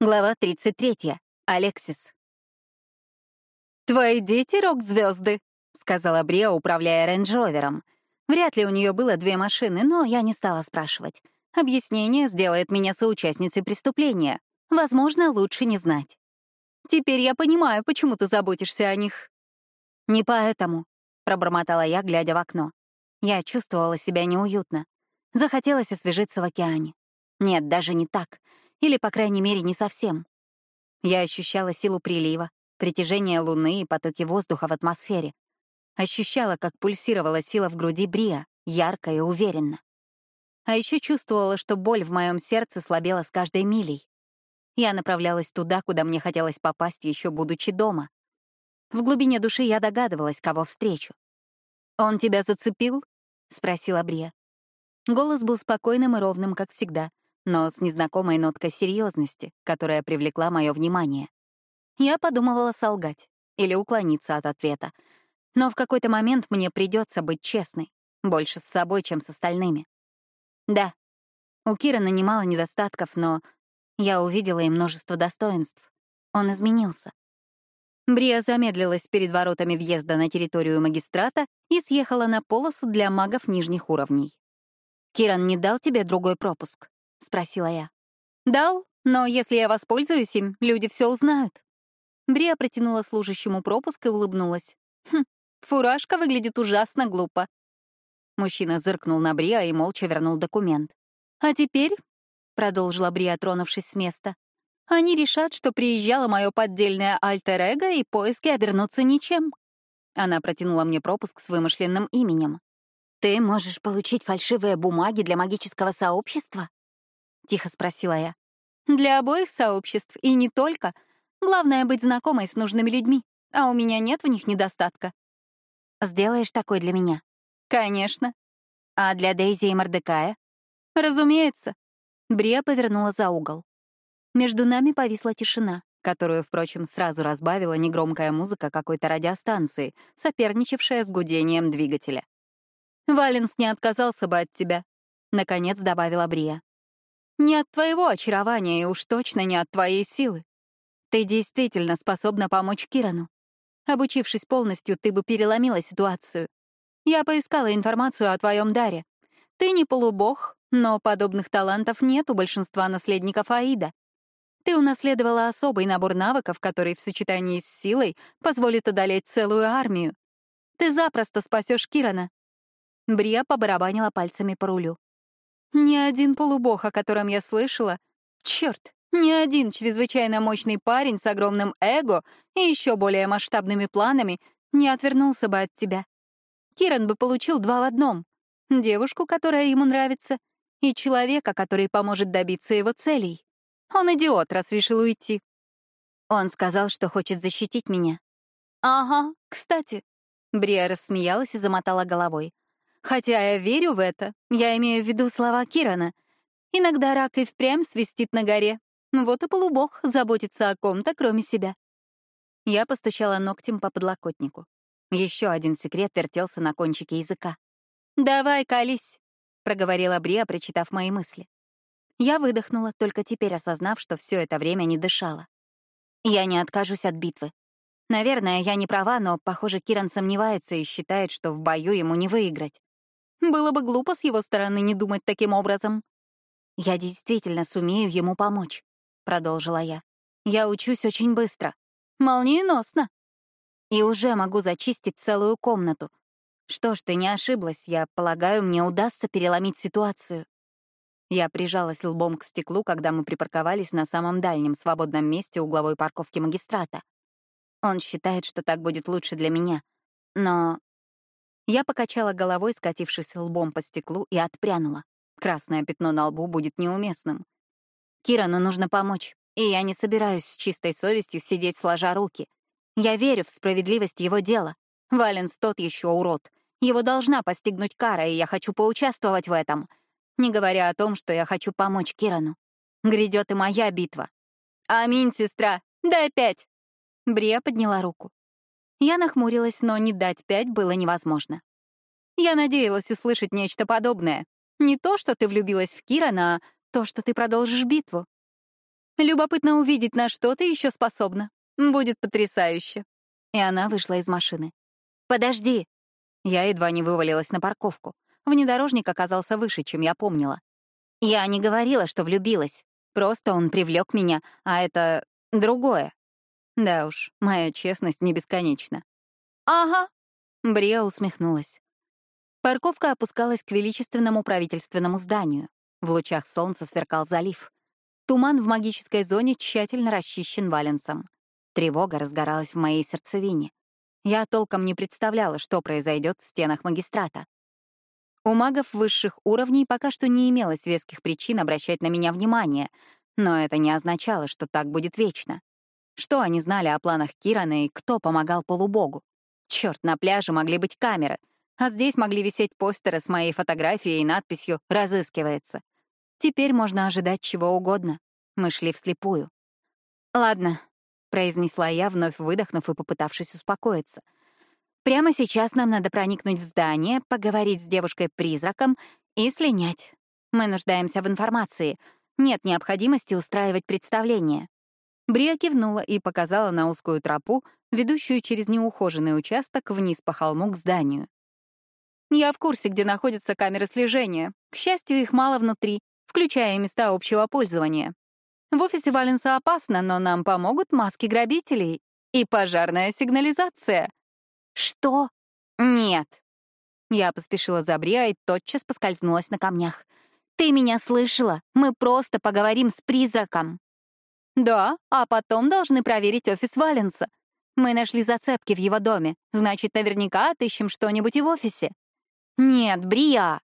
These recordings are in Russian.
Глава 33. Алексис. «Твои дети — рок-звезды», — сказала Бриа, управляя рейндж-ровером. Вряд ли у нее было две машины, но я не стала спрашивать. Объяснение сделает меня соучастницей преступления. Возможно, лучше не знать. «Теперь я понимаю, почему ты заботишься о них». «Не поэтому», — пробормотала я, глядя в окно. Я чувствовала себя неуютно. Захотелось освежиться в океане. Нет, даже не так — или, по крайней мере, не совсем. Я ощущала силу прилива, притяжение Луны и потоки воздуха в атмосфере. Ощущала, как пульсировала сила в груди Бриа, ярко и уверенно. А еще чувствовала, что боль в моем сердце слабела с каждой милей. Я направлялась туда, куда мне хотелось попасть, еще будучи дома. В глубине души я догадывалась, кого встречу. «Он тебя зацепил?» — спросила Брия. Голос был спокойным и ровным, как всегда, но с незнакомой ноткой серьезности, которая привлекла мое внимание. Я подумывала солгать или уклониться от ответа. Но в какой-то момент мне придется быть честной, больше с собой, чем с остальными. Да, у Кирана немало недостатков, но я увидела и множество достоинств. Он изменился. Брия замедлилась перед воротами въезда на территорию магистрата и съехала на полосу для магов нижних уровней. «Киран не дал тебе другой пропуск?» — спросила я. «Дал, но если я воспользуюсь им, люди все узнают». Брия протянула служащему пропуск и улыбнулась. «Хм, фуражка выглядит ужасно глупо». Мужчина зыркнул на Брия и молча вернул документ. «А теперь», — продолжила Брия, тронувшись с места, «они решат, что приезжало мое поддельное альтер-эго, и поиски обернутся ничем». Она протянула мне пропуск с вымышленным именем. «Ты можешь получить фальшивые бумаги для магического сообщества?» — тихо спросила я. «Для обоих сообществ, и не только. Главное — быть знакомой с нужными людьми, а у меня нет в них недостатка». «Сделаешь такой для меня?» «Конечно». «А для Дейзи и Мордекая?» «Разумеется». Брия повернула за угол. Между нами повисла тишина, которую, впрочем, сразу разбавила негромкая музыка какой-то радиостанции, соперничавшая с гудением двигателя. «Валенс не отказался бы от тебя», — наконец добавила Брия. Не от твоего очарования и уж точно не от твоей силы. Ты действительно способна помочь Кирану. Обучившись полностью, ты бы переломила ситуацию. Я поискала информацию о твоем даре. Ты не полубог, но подобных талантов нет у большинства наследников Аида. Ты унаследовала особый набор навыков, который в сочетании с силой позволит одолеть целую армию. Ты запросто спасешь Кирана. Брия побарабанила пальцами по рулю. Ни один полубог, о котором я слышала, черт, ни один чрезвычайно мощный парень с огромным эго и еще более масштабными планами не отвернулся бы от тебя. Киран бы получил два в одном — девушку, которая ему нравится, и человека, который поможет добиться его целей. Он идиот, раз решил уйти. Он сказал, что хочет защитить меня. «Ага, кстати». Брия рассмеялась и замотала головой. Хотя я верю в это, я имею в виду слова Кирана. Иногда рак и впрямь свистит на горе. Вот и полубог заботится о ком-то, кроме себя. Я постучала ногтем по подлокотнику. Еще один секрет вертелся на кончике языка. «Давай, колись», — проговорила Брия, прочитав мои мысли. Я выдохнула, только теперь осознав, что все это время не дышала. Я не откажусь от битвы. Наверное, я не права, но, похоже, Киран сомневается и считает, что в бою ему не выиграть. Было бы глупо с его стороны не думать таким образом. «Я действительно сумею ему помочь», — продолжила я. «Я учусь очень быстро. Молниеносно. И уже могу зачистить целую комнату. Что ж, ты не ошиблась. Я полагаю, мне удастся переломить ситуацию». Я прижалась лбом к стеклу, когда мы припарковались на самом дальнем свободном месте угловой парковки магистрата. Он считает, что так будет лучше для меня. Но я покачала головой, скатившись лбом по стеклу, и отпрянула. Красное пятно на лбу будет неуместным. Кирану нужно помочь, и я не собираюсь с чистой совестью сидеть сложа руки. Я верю в справедливость его дела. Валенс тот еще урод. Его должна постигнуть кара, и я хочу поучаствовать в этом. Не говоря о том, что я хочу помочь Кирану. Грядет и моя битва. «Аминь, сестра! Дай пять!» Брия подняла руку. Я нахмурилась, но не дать пять было невозможно. Я надеялась услышать нечто подобное. Не то, что ты влюбилась в Кирана, а то, что ты продолжишь битву. Любопытно увидеть, на что ты еще способна. Будет потрясающе. И она вышла из машины. «Подожди!» Я едва не вывалилась на парковку. Внедорожник оказался выше, чем я помнила. Я не говорила, что влюбилась. Просто он привлек меня, а это другое. Да уж, моя честность не бесконечна. «Ага», — Брия усмехнулась. Парковка опускалась к величественному правительственному зданию. В лучах солнца сверкал залив. Туман в магической зоне тщательно расчищен валенсом. Тревога разгоралась в моей сердцевине. Я толком не представляла, что произойдет в стенах магистрата. У магов высших уровней пока что не имелось веских причин обращать на меня внимание, но это не означало, что так будет вечно. Что они знали о планах Кирана и кто помогал полубогу? Черт, на пляже могли быть камеры, а здесь могли висеть постеры с моей фотографией и надписью «Разыскивается». Теперь можно ожидать чего угодно. Мы шли вслепую. Ладно, — произнесла я, вновь выдохнув и попытавшись успокоиться. «Прямо сейчас нам надо проникнуть в здание, поговорить с девушкой-призраком и слинять. Мы нуждаемся в информации. Нет необходимости устраивать представление». Брия кивнула и показала на узкую тропу, ведущую через неухоженный участок вниз по холму к зданию. «Я в курсе, где находятся камеры слежения. К счастью, их мало внутри, включая места общего пользования. В офисе Валенса опасно, но нам помогут маски грабителей и пожарная сигнализация. Что? Нет. Я поспешила за Бриа и тотчас поскользнулась на камнях. Ты меня слышала? Мы просто поговорим с призраком. Да, а потом должны проверить офис Валенса. Мы нашли зацепки в его доме. Значит, наверняка отыщем что-нибудь и в офисе. Нет, Бриа.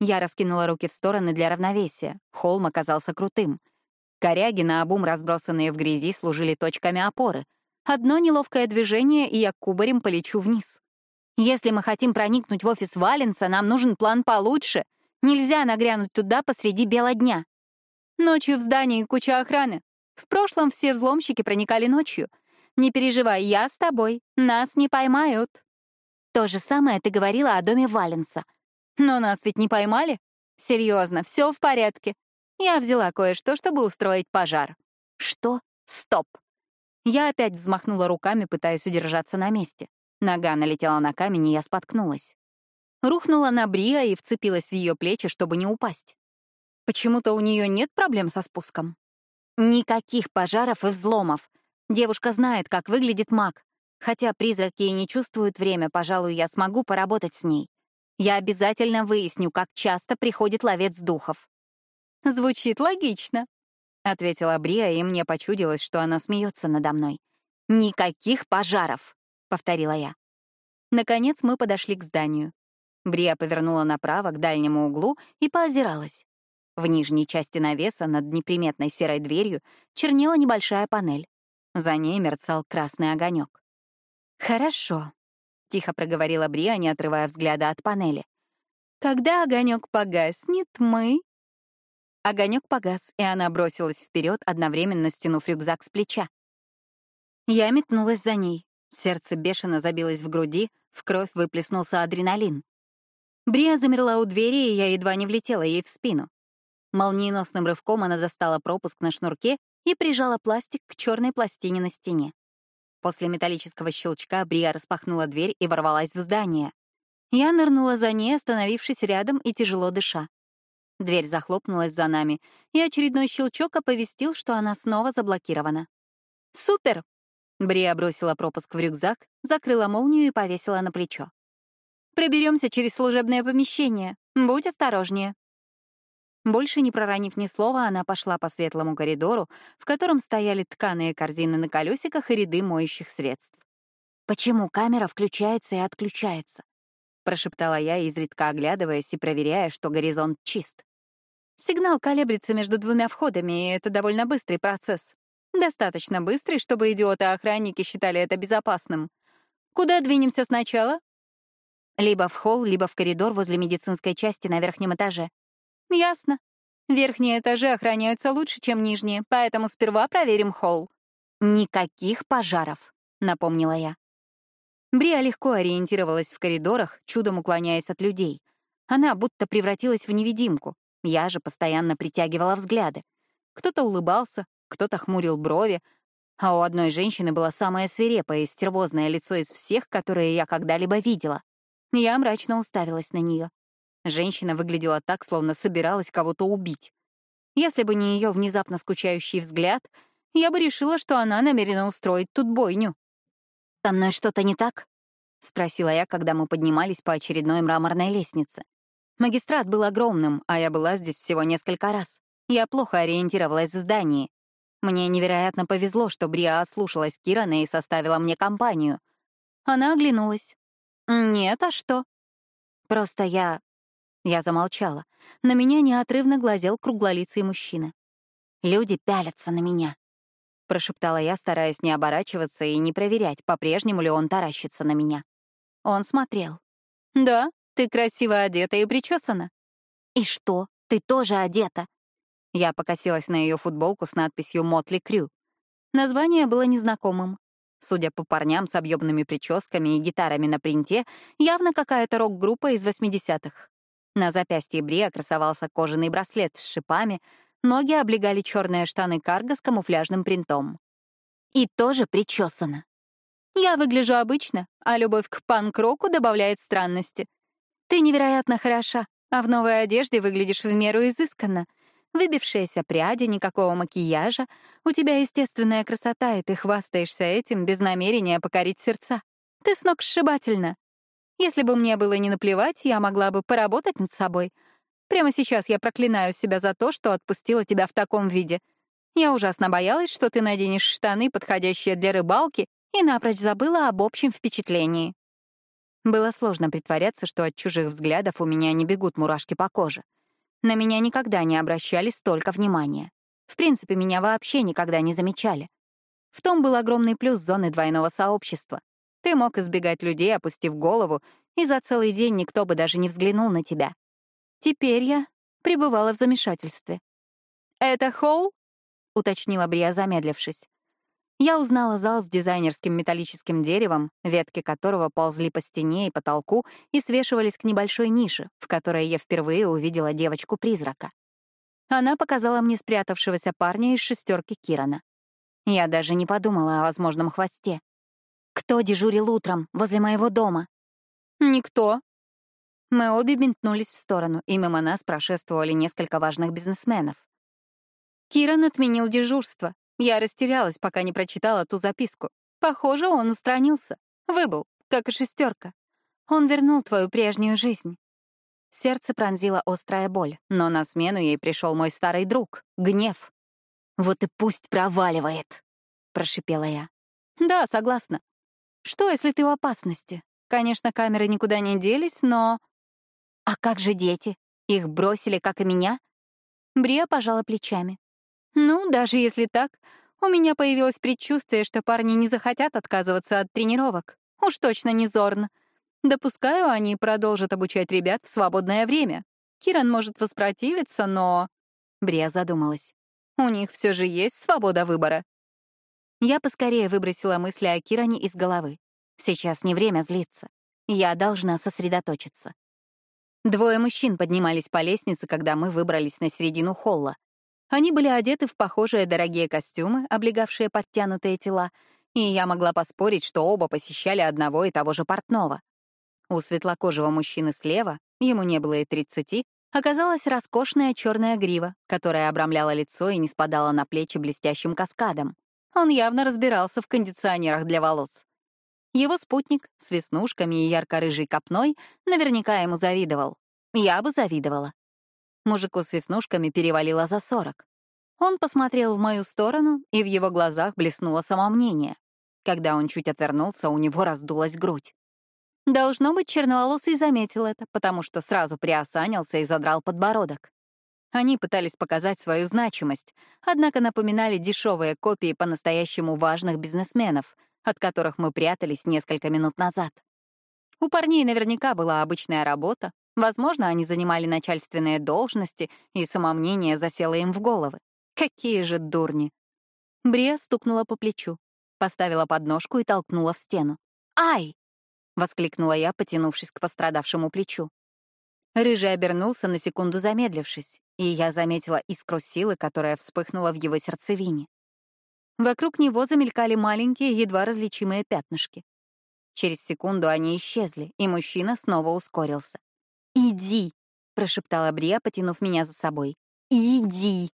Я раскинула руки в стороны для равновесия. Холм оказался крутым. Коряги, наобум разбросанные в грязи, служили точками опоры. Одно неловкое движение, и я кубарем полечу вниз. Если мы хотим проникнуть в офис Валенса, нам нужен план получше. Нельзя нагрянуть туда посреди бела дня. Ночью в здании куча охраны. В прошлом все взломщики проникали ночью. Не переживай, я с тобой. Нас не поймают. То же самое ты говорила о доме Валенса. Но нас ведь не поймали? Серьезно, все в порядке. Я взяла кое-что, чтобы устроить пожар. Что? Стоп! Я опять взмахнула руками, пытаясь удержаться на месте. Нога налетела на камень, и я споткнулась. Рухнула на Бриа и вцепилась в ее плечи, чтобы не упасть. Почему-то у нее нет проблем со спуском. Никаких пожаров и взломов. Девушка знает, как выглядит маг. Хотя призраки и не чувствуют время, пожалуй, я смогу поработать с ней. Я обязательно выясню, как часто приходит ловец духов. Звучит логично, — ответила Брия, и мне почудилось, что она смеется надо мной. «Никаких пожаров!» — повторила я. Наконец мы подошли к зданию. Брия повернула направо, к дальнему углу, и поозиралась. В нижней части навеса над неприметной серой дверью чернела небольшая панель. За ней мерцал красный огонек. «Хорошо», — тихо проговорила Брия, не отрывая взгляда от панели. «Когда огонек погаснет, мы Огонек погас, и она бросилась вперед, одновременно стянув рюкзак с плеча. Я метнулась за ней. Сердце бешено забилось в груди, в кровь выплеснулся адреналин. Брия замерла у двери, и я едва не влетела ей в спину. Молниеносным рывком она достала пропуск на шнурке и прижала пластик к черной пластине на стене. После металлического щелчка Брия распахнула дверь и ворвалась в здание. Я нырнула за ней, остановившись рядом и тяжело дыша. Дверь захлопнулась за нами, и очередной щелчок оповестил, что она снова заблокирована. «Супер!» Брия бросила пропуск в рюкзак, закрыла молнию и повесила на плечо. «Проберемся через служебное помещение. Будь осторожнее». Больше не проронив ни слова, она пошла по светлому коридору, в котором стояли тканые корзины на колесиках и ряды моющих средств. «Почему камера включается и отключается?» — прошептала я, изредка оглядываясь и проверяя, что горизонт чист. Сигнал колеблется между двумя входами, и это довольно быстрый процесс. Достаточно быстрый, чтобы идиоты-охранники считали это безопасным. Куда двинемся сначала? Либо в холл, либо в коридор возле медицинской части на верхнем этаже. Ясно. Верхние этажи охраняются лучше, чем нижние, поэтому сперва проверим холл. Никаких пожаров, напомнила я. Бриа легко ориентировалась в коридорах, чудом уклоняясь от людей. Она будто превратилась в невидимку. Я же постоянно притягивала взгляды. Кто-то улыбался, кто-то хмурил брови, а у одной женщины было самое свирепое и стервозное лицо из всех, которые я когда-либо видела. Я мрачно уставилась на нее. Женщина выглядела так, словно собиралась кого-то убить. Если бы не ее внезапно скучающий взгляд, я бы решила, что она намерена устроить тут бойню. «Со мной что-то не так?» — спросила я, когда мы поднимались по очередной мраморной лестнице. Магистрат был огромным, а я была здесь всего несколько раз. Я плохо ориентировалась в здании. Мне невероятно повезло, что Бриа ослушалась Кирана и составила мне компанию. Она оглянулась. «Нет, а что?» «Просто я...» Я замолчала. На меня неотрывно глазел круглолицый мужчина. «Люди пялятся на меня», — прошептала я, стараясь не оборачиваться и не проверять, по-прежнему ли он таращится на меня. Он смотрел. «Да, ты красиво одета и причесана». «И что? Ты тоже одета?» Я покосилась на ее футболку с надписью «Мотли Крю». Название было незнакомым. Судя по парням с объемными прическами и гитарами на принте, явно какая-то рок-группа из 80-х. На запястье Бри красовался кожаный браслет с шипами, ноги облегали черные штаны карго с камуфляжным принтом. И тоже причесана. Я выгляжу обычно, а любовь к панк-року добавляет странности. Ты невероятно хороша, а в новой одежде выглядишь в меру изысканно — Выбившиеся пряди, никакого макияжа. У тебя естественная красота, и ты хвастаешься этим без намерения покорить сердца. Ты с ног сшибательна. Если бы мне было не наплевать, я могла бы поработать над собой. Прямо сейчас я проклинаю себя за то, что отпустила тебя в таком виде. Я ужасно боялась, что ты наденешь штаны, подходящие для рыбалки, и напрочь забыла об общем впечатлении. Было сложно притворяться, что от чужих взглядов у меня не бегут мурашки по коже. На меня никогда не обращали столько внимания. В принципе, меня вообще никогда не замечали. В том был огромный плюс зоны двойного сообщества. Ты мог избегать людей, опустив голову, и за целый день никто бы даже не взглянул на тебя. Теперь я пребывала в замешательстве. «Это холл?» — уточнила Брия, замедлившись. Я узнала зал с дизайнерским металлическим деревом, ветки которого ползли по стене и потолку и свешивались к небольшой нише, в которой я впервые увидела девочку-призрака. Она показала мне спрятавшегося парня из шестерки Кирана. Я даже не подумала о возможном хвосте. «Кто дежурил утром возле моего дома?» «Никто». Мы обе бинтнулись в сторону, и мимо нас прошествовали несколько важных бизнесменов. Киран отменил дежурство, я растерялась, пока не прочитала ту записку. Похоже, он устранился. Выбыл, как и шестерка. Он вернул твою прежнюю жизнь. Сердце пронзила острая боль, но на смену ей пришел мой старый друг — гнев. «Вот и пусть проваливает», — прошипела я. «Да, согласна. Что, если ты в опасности? Конечно, камеры никуда не делись, но...» «А как же дети? Их бросили, как и меня?» Брия пожала плечами. Ну, даже если так, у меня появилось предчувствие, что парни не захотят отказываться от тренировок. Уж точно не Зорн. Допускаю, они продолжат обучать ребят в свободное время. Киран может воспротивиться, но... Брия задумалась. У них все же есть свобода выбора. Я поскорее выбросила мысли о Киране из головы. Сейчас не время злиться. Я должна сосредоточиться. Двое мужчин поднимались по лестнице, когда мы выбрались на середину холла. Они были одеты в похожие дорогие костюмы, облегавшие подтянутые тела, и я могла поспорить, что оба посещали одного и того же портного. У светлокожего мужчины слева, ему не было и тридцати, оказалась роскошная черная грива, которая обрамляла лицо и не спадала на плечи блестящим каскадом. Он явно разбирался в кондиционерах для волос. Его спутник с веснушками и ярко-рыжей копной наверняка ему завидовал. Я бы завидовала. Мужику с веснушками перевалило за сорок. Он посмотрел в мою сторону, и в его глазах блеснуло самомнение. Когда он чуть отвернулся, у него раздулась грудь. Должно быть, черноволосый заметил это, потому что сразу приосанился и задрал подбородок. Они пытались показать свою значимость, однако напоминали дешевые копии по-настоящему важных бизнесменов, от которых мы прятались несколько минут назад. У парней наверняка была обычная работа, Возможно, они занимали начальственные должности, и самомнение засело им в головы. Какие же дурни! Брия стукнула по плечу, поставила подножку и толкнула в стену. «Ай!» — воскликнула я, потянувшись к пострадавшему плечу. Рыжий обернулся, на секунду замедлившись, и я заметила искру силы, которая вспыхнула в его сердцевине. Вокруг него замелькали маленькие, едва различимые пятнышки. Через секунду они исчезли, и мужчина снова ускорился. «Иди!» — прошептала Брия, потянув меня за собой. «Иди!»